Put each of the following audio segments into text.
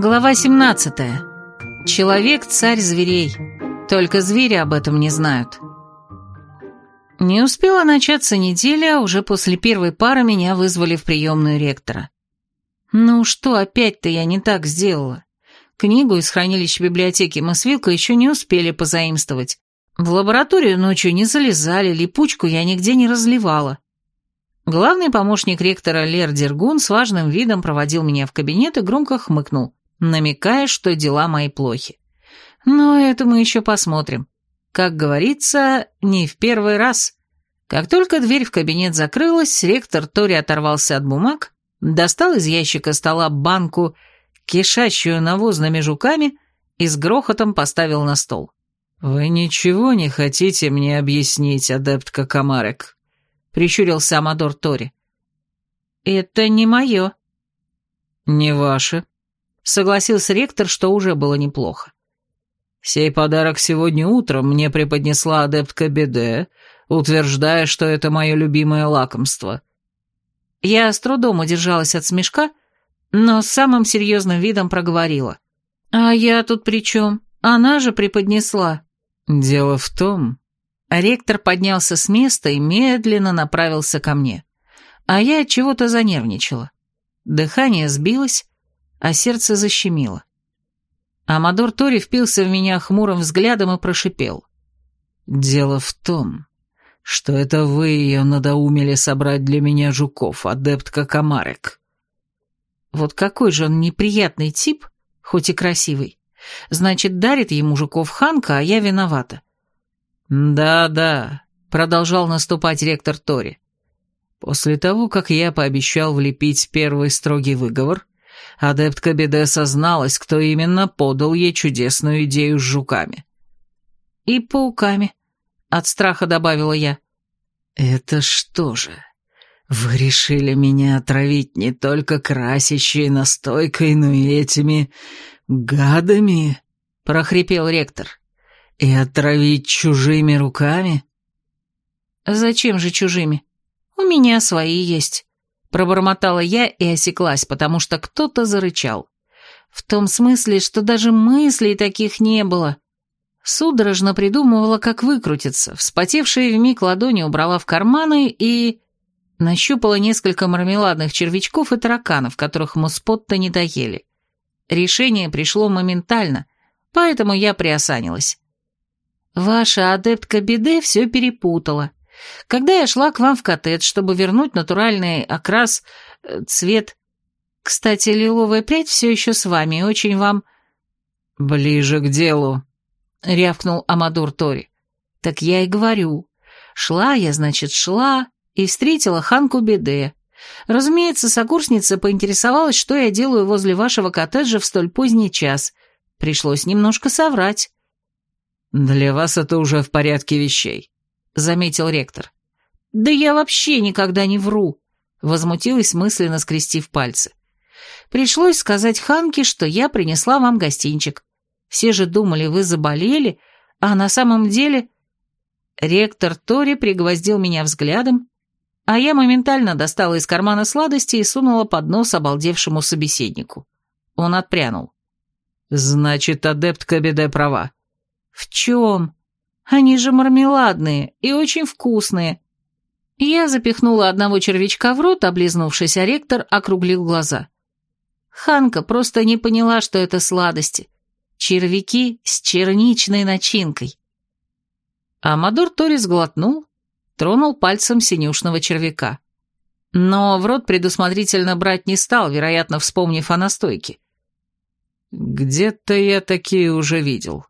Глава 17. Человек – царь зверей. Только звери об этом не знают. Не успела начаться неделя, а уже после первой пары меня вызвали в приемную ректора. Ну что опять-то я не так сделала? Книгу из хранилища библиотеки мы с Вилкой еще не успели позаимствовать. В лабораторию ночью не залезали, липучку я нигде не разливала. Главный помощник ректора Лер Дергун с важным видом проводил меня в кабинет и громко хмыкнул, намекая, что дела мои плохи. Но это мы еще посмотрим. Как говорится, не в первый раз. Как только дверь в кабинет закрылась, ректор Тори оторвался от бумаг, достал из ящика стола банку, кишащую навозными жуками, и с грохотом поставил на стол. «Вы ничего не хотите мне объяснить, адепт Какамарек?» — прищурился Амадор Тори. «Это не мое». «Не ваше», — согласился ректор, что уже было неплохо. «Сей подарок сегодня утром мне преподнесла адептка Беде, утверждая, что это мое любимое лакомство». Я с трудом удержалась от смешка, но с самым серьезным видом проговорила. «А я тут при чем? Она же преподнесла». «Дело в том, Ректор поднялся с места и медленно направился ко мне. А я от чего-то занервничала. Дыхание сбилось, а сердце защемило. Амадор Тори впился в меня хмурым взглядом и прошипел. «Дело в том, что это вы ее надоумили собрать для меня жуков, адептка Комарек». Вот какой же он неприятный тип, хоть и красивый. Значит, дарит ему жуков Ханка, а я виновата. «Да-да», — продолжал наступать ректор Тори. «После того, как я пообещал влепить первый строгий выговор, адептка Беде созналась, кто именно подал ей чудесную идею с жуками». «И пауками», — от страха добавила я. «Это что же? Вы решили меня отравить не только красящей настойкой, но и этими гадами?» — прохрипел ректор. «И отравить чужими руками?» «Зачем же чужими? У меня свои есть», — пробормотала я и осеклась, потому что кто-то зарычал. В том смысле, что даже мыслей таких не было. Судорожно придумывала, как выкрутиться, вспотевшие вмиг ладони убрала в карманы и... Нащупала несколько мармеладных червячков и тараканов, которых мы с Потто не доели. Решение пришло моментально, поэтому я приосанилась. Ваша адептка беды все перепутала. Когда я шла к вам в коттедж, чтобы вернуть натуральный окрас, э, цвет... Кстати, лиловая прядь все еще с вами, очень вам... «Ближе к делу», — рявкнул Амадур Тори. «Так я и говорю. Шла я, значит, шла и встретила Ханку Беде. Разумеется, сокурсница поинтересовалась, что я делаю возле вашего коттеджа в столь поздний час. Пришлось немножко соврать. «Для вас это уже в порядке вещей», — заметил ректор. «Да я вообще никогда не вру», — возмутилась мысленно, скрестив пальцы. «Пришлось сказать Ханке, что я принесла вам гостинчик. Все же думали, вы заболели, а на самом деле...» Ректор Тори пригвоздил меня взглядом, а я моментально достала из кармана сладости и сунула под нос обалдевшему собеседнику. Он отпрянул. «Значит, адепт Кабеде права. «В чем? Они же мармеладные и очень вкусные». Я запихнула одного червячка в рот, облизнувшись, а ректор округлил глаза. Ханка просто не поняла, что это сладости. Червяки с черничной начинкой. Амадор Торис глотнул, тронул пальцем синюшного червяка. Но в рот предусмотрительно брать не стал, вероятно, вспомнив о настойке. «Где-то я такие уже видел»,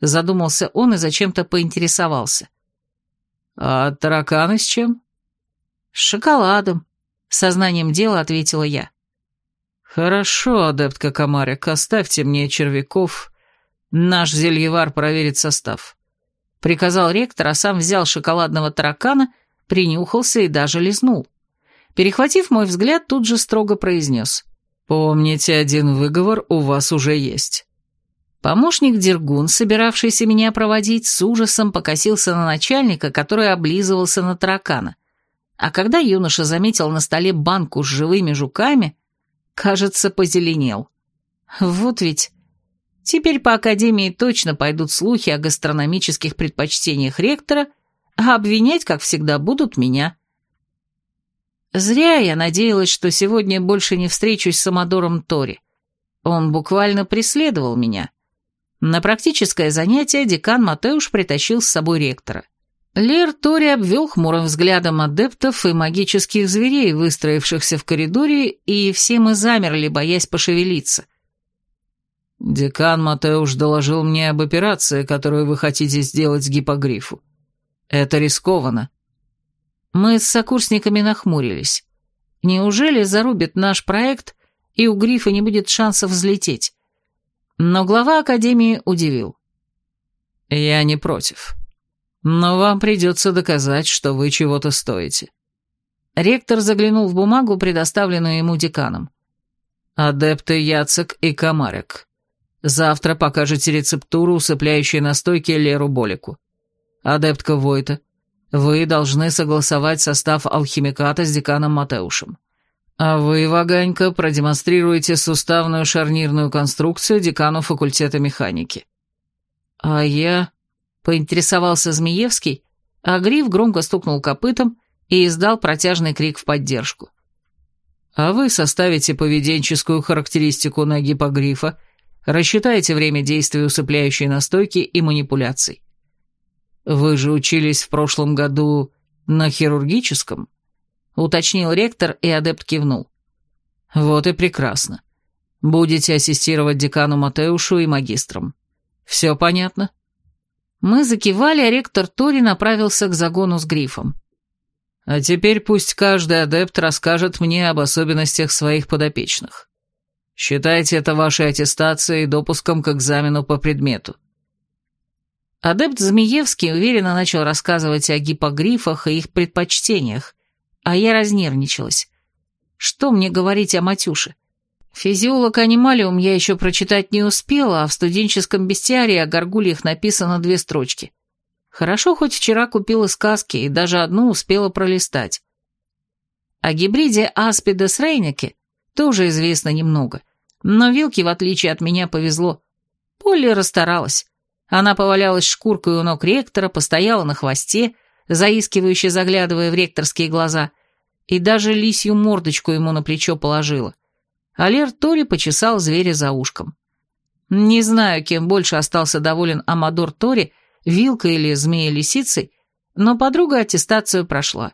Задумался он и зачем-то поинтересовался. «А тараканы с чем?» «С шоколадом», — сознанием дела ответила я. «Хорошо, адептка Комарик, оставьте мне червяков. Наш зельевар проверит состав», — приказал ректор, а сам взял шоколадного таракана, принюхался и даже лизнул. Перехватив мой взгляд, тут же строго произнес. «Помните, один выговор у вас уже есть. Помощник Дергун, собиравшийся меня проводить, с ужасом покосился на начальника, который облизывался на таракана. А когда юноша заметил на столе банку с живыми жуками, кажется, позеленел. Вот ведь. Теперь по Академии точно пойдут слухи о гастрономических предпочтениях ректора, а обвинять, как всегда, будут меня. Зря я надеялась, что сегодня больше не встречусь с Амадором Тори. Он буквально преследовал меня. На практическое занятие декан Матеуш притащил с собой ректора. Лер Тори обвел хмурым взглядом адептов и магических зверей, выстроившихся в коридоре, и все мы замерли, боясь пошевелиться. «Декан Матеуш доложил мне об операции, которую вы хотите сделать с гипогрифу. Это рискованно». Мы с сокурсниками нахмурились. Неужели зарубит наш проект, и у грифа не будет шансов взлететь? Но глава Академии удивил. «Я не против. Но вам придется доказать, что вы чего-то стоите». Ректор заглянул в бумагу, предоставленную ему деканом. «Адепты Яцек и Комарик. Завтра покажете рецептуру, усыпляющей настойки Леру Болику. Адептка Войта, вы должны согласовать состав алхимиката с деканом Матеушем. А вы, Ваганька, продемонстрируете суставную шарнирную конструкцию декану факультета механики. А я... Поинтересовался Змеевский, а Гриф громко стукнул копытом и издал протяжный крик в поддержку. А вы составите поведенческую характеристику на гипогрифа, рассчитаете время действия усыпляющей настойки и манипуляций. «Вы же учились в прошлом году на хирургическом?» — уточнил ректор, и адепт кивнул. «Вот и прекрасно. Будете ассистировать декану Матеушу и магистрам. Все понятно?» Мы закивали, а ректор Тори направился к загону с грифом. «А теперь пусть каждый адепт расскажет мне об особенностях своих подопечных. Считайте это вашей аттестацией и допуском к экзамену по предмету. Адепт Змеевский уверенно начал рассказывать о гипогрифах и их предпочтениях, а я разнервничалась. Что мне говорить о Матюше? Физиолог анималиум я еще прочитать не успела, а в студенческом бестиарии о горгульях написано две строчки. Хорошо, хоть вчера купила сказки и даже одну успела пролистать. О гибриде Аспидес рейнике тоже известно немного, но Вилке, в отличие от меня, повезло. Полли расстаралась. Она повалялась шкуркой у ног ректора, постояла на хвосте, заискивающе заглядывая в ректорские глаза, и даже лисью мордочку ему на плечо положила. Алер Тори почесал зверя за ушком. Не знаю, кем больше остался доволен Амадор Тори, вилкой или змеей-лисицей, но подруга аттестацию прошла.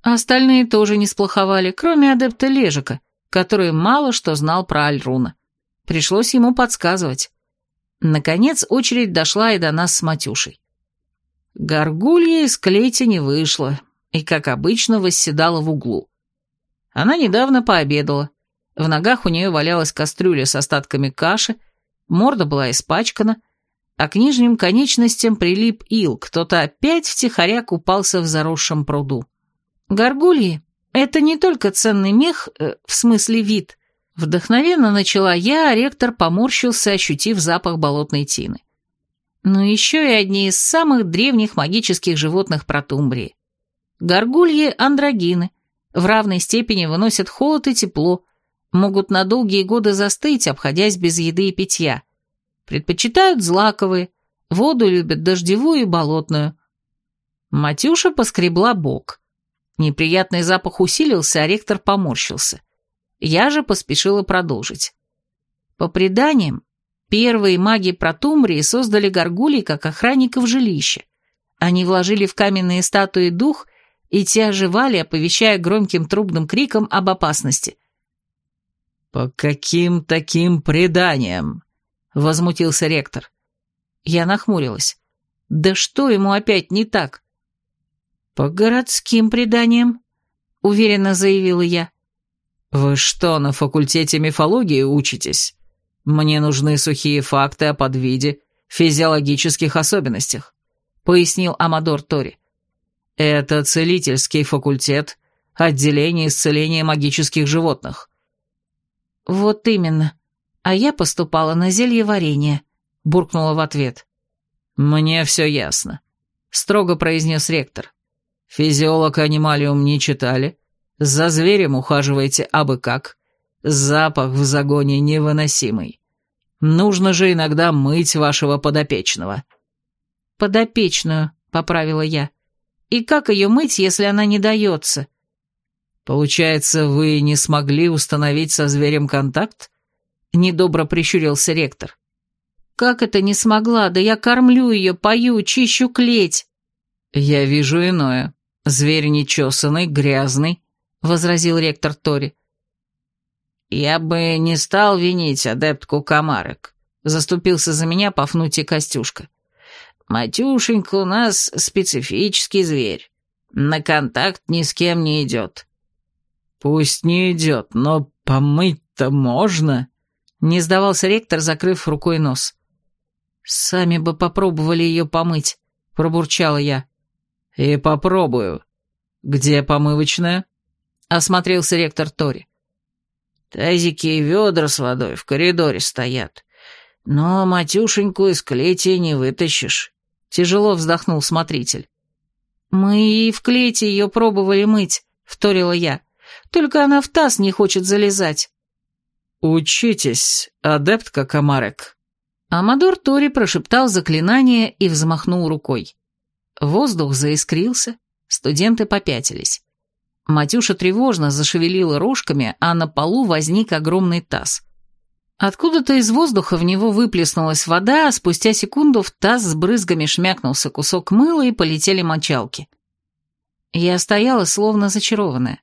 Остальные тоже не сплоховали, кроме адепта Лежика, который мало что знал про Альруна. Пришлось ему подсказывать. Наконец очередь дошла и до нас с Матюшей. Горгулья из клейти не вышла и, как обычно, восседала в углу. Она недавно пообедала. В ногах у нее валялась кастрюля с остатками каши, морда была испачкана, а к нижним конечностям прилип ил, кто-то опять втихаря купался в заросшем пруду. Горгульи — это не только ценный мех, э, в смысле вид, Вдохновенно начала я, а ректор поморщился, ощутив запах болотной тины. Но еще и одни из самых древних магических животных Протумбрии. Горгульи – андрогины, в равной степени выносят холод и тепло, могут на долгие годы застыть, обходясь без еды и питья. Предпочитают злаковые, воду любят дождевую и болотную. Матюша поскребла бок. Неприятный запах усилился, а ректор поморщился. Я же поспешила продолжить. По преданиям, первые маги Протумбрии создали горгулей как охранников жилища. Они вложили в каменные статуи дух, и те оживали, оповещая громким трубным криком об опасности. «По каким таким преданиям?» — возмутился ректор. Я нахмурилась. «Да что ему опять не так?» «По городским преданиям», — уверенно заявила я. «Вы что, на факультете мифологии учитесь? Мне нужны сухие факты о подвиде, физиологических особенностях», — пояснил Амадор Тори. «Это целительский факультет, отделение исцеления магических животных». «Вот именно. А я поступала на зелье варенье», — буркнула в ответ. «Мне все ясно», — строго произнес ректор. «Физиолог анималиум не читали?» За зверем ухаживаете абы как. Запах в загоне невыносимый. Нужно же иногда мыть вашего подопечного». «Подопечную», — поправила я. «И как ее мыть, если она не дается?» «Получается, вы не смогли установить со зверем контакт?» Недобро прищурился ректор. «Как это не смогла? Да я кормлю ее, пою, чищу клеть!» «Я вижу иное. Зверь нечесанный, грязный», — возразил ректор Тори. «Я бы не стал винить адептку Комарек», — заступился за меня Пафнутий Костюшка. «Матюшенька у нас специфический зверь. На контакт ни с кем не идет». «Пусть не идет, но помыть-то можно», — не сдавался ректор, закрыв рукой нос. «Сами бы попробовали ее помыть», — пробурчала я. «И попробую. Где помывочная?» — осмотрелся ректор Тори. «Тазики и ведра с водой в коридоре стоят. Но матюшеньку из клети не вытащишь», — тяжело вздохнул смотритель. «Мы и в клете ее пробовали мыть», — вторила я. «Только она в таз не хочет залезать». «Учитесь, адептка Комарек», Амадор Тори прошептал заклинание и взмахнул рукой. Воздух заискрился, студенты попятились. Матюша тревожно зашевелила рожками, а на полу возник огромный таз. Откуда-то из воздуха в него выплеснулась вода, а спустя секунду в таз с брызгами шмякнулся кусок мыла и полетели мочалки. Я стояла словно зачарованная.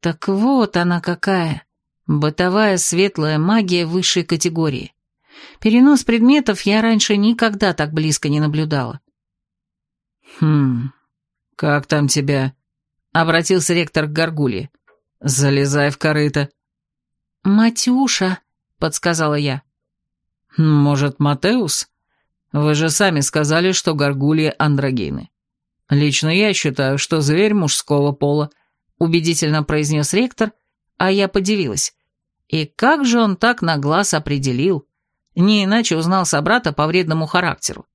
Так вот она какая, бытовая светлая магия высшей категории. Перенос предметов я раньше никогда так близко не наблюдала. «Хм, как там тебя?» — обратился ректор к Горгулье. «Залезай в корыто». «Матюша», — подсказала я. «Может, Матеус? Вы же сами сказали, что горгульи андрогины. Лично я считаю, что зверь мужского пола», — убедительно произнес ректор, а я подивилась. И как же он так на глаз определил? Не иначе узнал собрата по вредному характеру.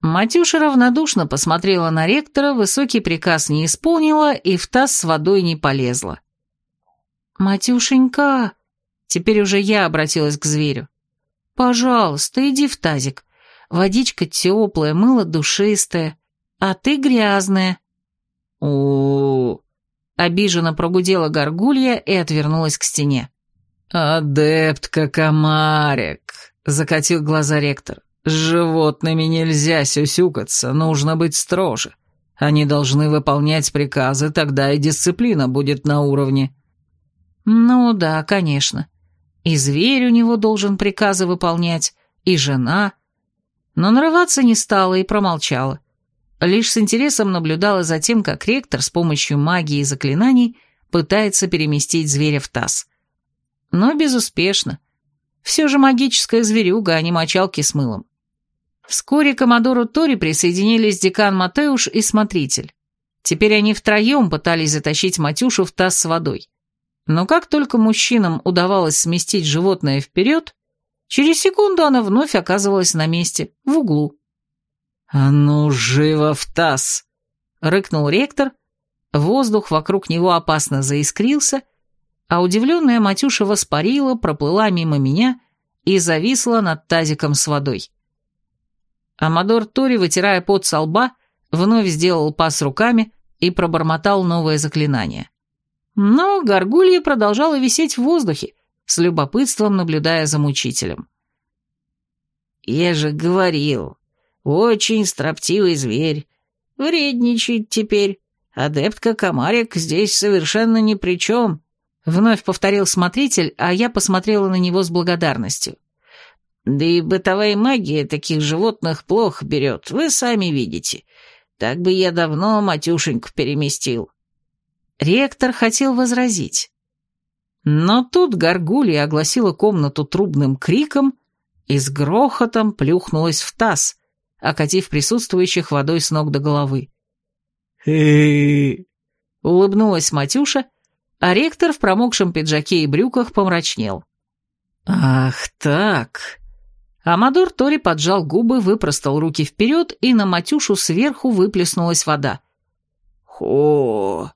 Матюша равнодушно посмотрела на ректора, высокий приказ не исполнила и в таз с водой не полезла. «Матюшенька!» Теперь уже я обратилась к зверю. «Пожалуйста, иди в тазик. Водичка теплая, мыло душистое, а ты грязная». у Обиженно прогудела горгулья и отвернулась к стене. «Адептка Комарик!» — закатил глаза ректор. «С животными нельзя сюсюкаться, нужно быть строже. Они должны выполнять приказы, тогда и дисциплина будет на уровне». «Ну да, конечно. И зверь у него должен приказы выполнять, и жена». Но нарываться не стала и промолчала. Лишь с интересом наблюдала за тем, как ректор с помощью магии и заклинаний пытается переместить зверя в таз. Но безуспешно. Все же магическая зверюга, а не мочалки с мылом. Вскоре к Комодору Тори присоединились декан Матеуш и смотритель. Теперь они втроем пытались затащить Матюшу в таз с водой. Но как только мужчинам удавалось сместить животное вперед, через секунду она вновь оказывалась на месте, в углу. «А ну, живо в таз!» — рыкнул ректор. Воздух вокруг него опасно заискрился, а удивленная Матюша воспарила, проплыла мимо меня и зависла над тазиком с водой. Амадор Тори, вытирая пот со лба, вновь сделал пас руками и пробормотал новое заклинание. Но горгулья продолжала висеть в воздухе, с любопытством наблюдая за мучителем. «Я же говорил, очень строптивый зверь. Вредничает теперь. Адептка Комарик здесь совершенно ни при чем», — вновь повторил смотритель, а я посмотрела на него с благодарностью. Да и бытовая магия таких животных плохо берет, вы сами видите. Так бы я давно матюшеньку переместил». Ректор хотел возразить. Но тут горгулья огласила комнату трубным криком и с грохотом плюхнулась в таз, окатив присутствующих водой с ног до головы. Улыбнулась Матюша, а ректор в промокшем пиджаке и брюках помрачнел. «Ах так!» Амадор Тори поджал губы, выпростал руки вперед, и на Матюшу сверху выплеснулась вода. «Хо!» —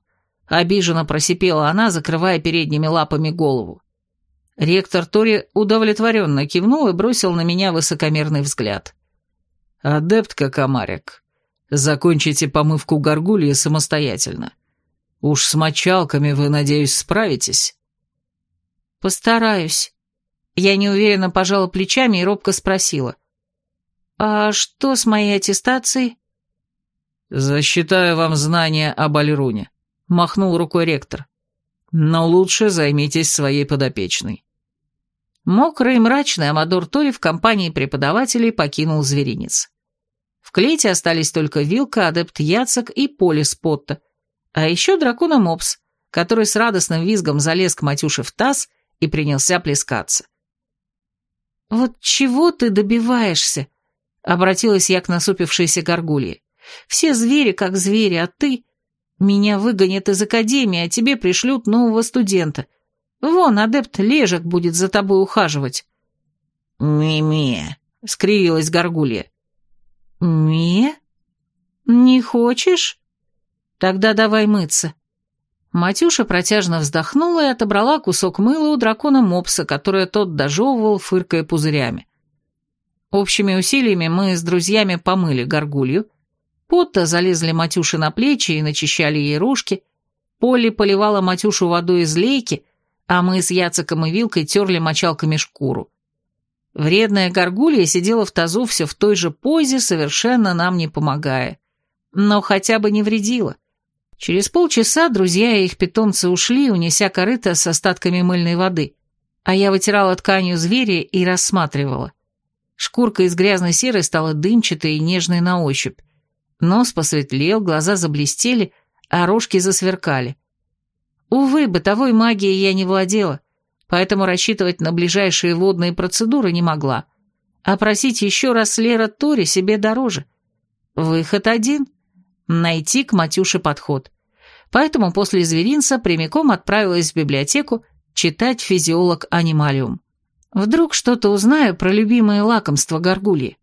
обиженно просипела она, закрывая передними лапами голову. Ректор Тори удовлетворенно кивнул и бросил на меня высокомерный взгляд. «Адептка Комарик, закончите помывку горгульи самостоятельно. Уж с мочалками вы, надеюсь, справитесь?» «Постараюсь». Я неуверенно пожала плечами и робко спросила. «А что с моей аттестацией?» «Засчитаю вам знания об Альруне», — махнул рукой ректор. «Но лучше займитесь своей подопечной». Мокрый и мрачный Амадор Тори в компании преподавателей покинул зверинец. В клете остались только Вилка, адепт Яцек и Полис Потта, а еще дракона Мопс, который с радостным визгом залез к Матюше в таз и принялся плескаться. «Вот чего ты добиваешься?» — обратилась я к насупившейся горгулье. «Все звери как звери, а ты...» «Меня выгонят из академии, а тебе пришлют нового студента. Вон, адепт Лежек будет за тобой ухаживать». «Ми-ми», — скривилась горгулья. «Ми? Не хочешь? Тогда давай мыться». Матюша протяжно вздохнула и отобрала кусок мыла у дракона Мопса, которое тот дожевывал, фыркая пузырями. Общими усилиями мы с друзьями помыли горгулью, Потто залезли Матюше на плечи и начищали ей рожки, Полли поливала Матюшу водой из лейки, а мы с Яциком и Вилкой терли мочалками шкуру. Вредная горгулья сидела в тазу все в той же позе, совершенно нам не помогая. Но хотя бы не вредила. Через полчаса друзья и их питомцы ушли, унеся корыто с остатками мыльной воды, а я вытирала тканью зверя и рассматривала. Шкурка из грязной серой стала дымчатой и нежной на ощупь. Нос посветлел, глаза заблестели, а рожки засверкали. Увы, бытовой магией я не владела, поэтому рассчитывать на ближайшие водные процедуры не могла. А просить еще раз Лера Тори себе дороже. Выход один — найти к Матюше подход. Поэтому после зверинца прямиком отправилась в библиотеку читать физиолог Анималиум. Вдруг что-то узнаю про любимое лакомство горгульи.